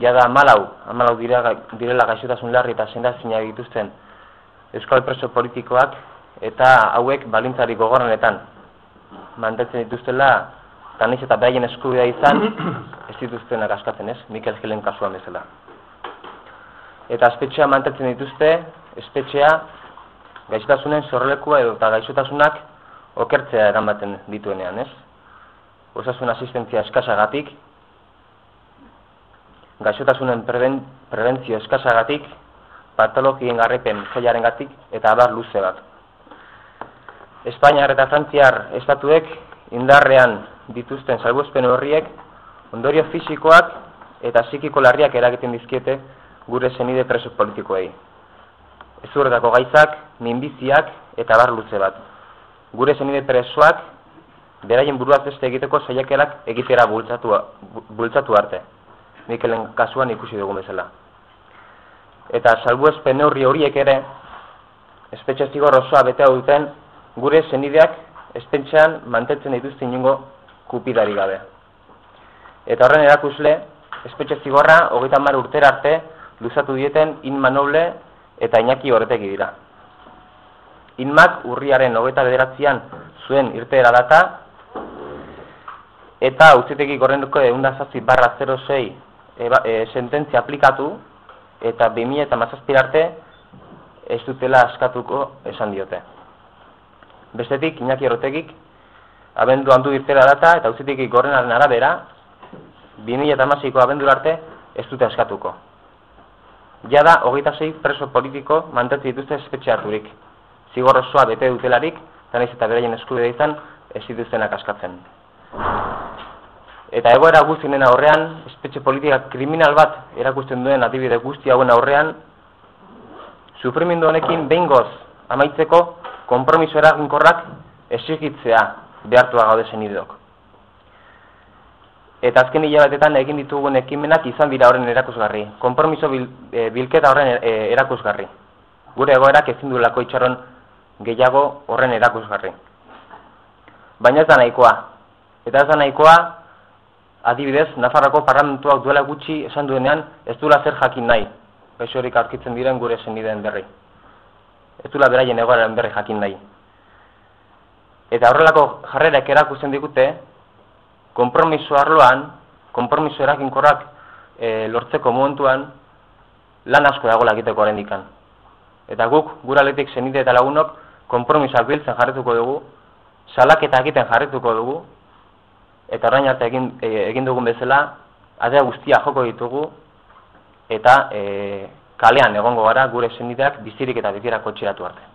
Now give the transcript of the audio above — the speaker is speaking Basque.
jada amalau, amalau direla gaixotasun larri eta sendazina dituzten euskal preso politikoak eta hauek balintzari gogorrenetan mantetzen dituztela eta niz eta behaien eskubidea izan ez dituztenak askatzen ez, Mikel Gilen kasuan bezala. Eta espetxea mantetzen dituzte, espetxea gaixotasunen sorrelekua edo eta gaixotasunak okertzea eramaten dituenean ez. Osasun asistentzia eskasagatik, gaixotasunen preben, prebentzio eskasagatik, patologien garrepen zailaren gatik, eta abar luze bat. Espainiar eta Frantziar estatuek indarrean dituzten salbuespen horriek ondorio fisikoak eta psikiko larriak eragiten dizkiete gure zenide preso politikoei. Ez urretako gaizak, minbiziak eta bar luze bat. Gure zenide presoak beraien buruaz beste egiteko saiakelak egitera bultzatu, bultzatu arte. Mikelen kasuan ikusi dugu bezala. Eta salbuespen neurri horiek ere, espetxe zigor osoa bete duten gure zenideak espentxean mantentzen dituzte inungo kupidari gabe. Eta horren erakusle, espetxe zigorra, hogeita mar urtera arte, luzatu dieten Inma Noble eta Iñaki horreteki dira. Inmak urriaren hogeita bederatzean zuen irteera data, eta utziteki gorrenduko egundazazi barra 06 e, sententzia aplikatu, eta 2000 eta mazazpirarte ez dutela askatuko esan diote. Bestetik, Iñaki Horretegik, abendu handu irtera data, eta uzitik gorrenaren arabera, 2000 eta maziko abendu arte, ez dute askatuko. Jada, hogeita zei preso politiko mantetzi dituzte espetxe harturik. Zigor osoa bete dutelarik, eta nahiz eta beraien eskubide izan, ez dituztenak askatzen. Eta egoera guztien aurrean, espetxe politika kriminal bat erakusten duen adibide guzti hauen aurrean, sufrimindu honekin behin goz amaitzeko kompromiso eraginkorrak esigitzea behartua gaude zenidok. Eta azken hilabetetan egin ditugun ekimenak izan dira horren erakusgarri. Kompromiso bil, e, bilketa horren e, erakusgarri. Gure egoerak ezin du lako itxaron gehiago horren erakusgarri. Baina ez da nahikoa. Eta ez da nahikoa, adibidez, Nafarroko parlamentuak duela gutxi esan duenean ez duela zer jakin nahi. Horik aurkitzen diren gure zenideen berri ez dula beraien egoaren berri jakin nahi. Eta horrelako jarrerak erakusten digute, konpromiso arloan, konpromiso erakinkorrak e, lortzeko momentuan, lan asko dagoela egiteko horren Eta guk, gura letik zenide eta lagunok, konpromisoak biltzen jarretuko dugu, salaketa egiten jarretuko dugu, eta orain arte egin, e, egin dugun bezala, adea guztia joko ditugu, eta e, kalean egongo gara gure senideak bizirik eta bizirako txeratu arte.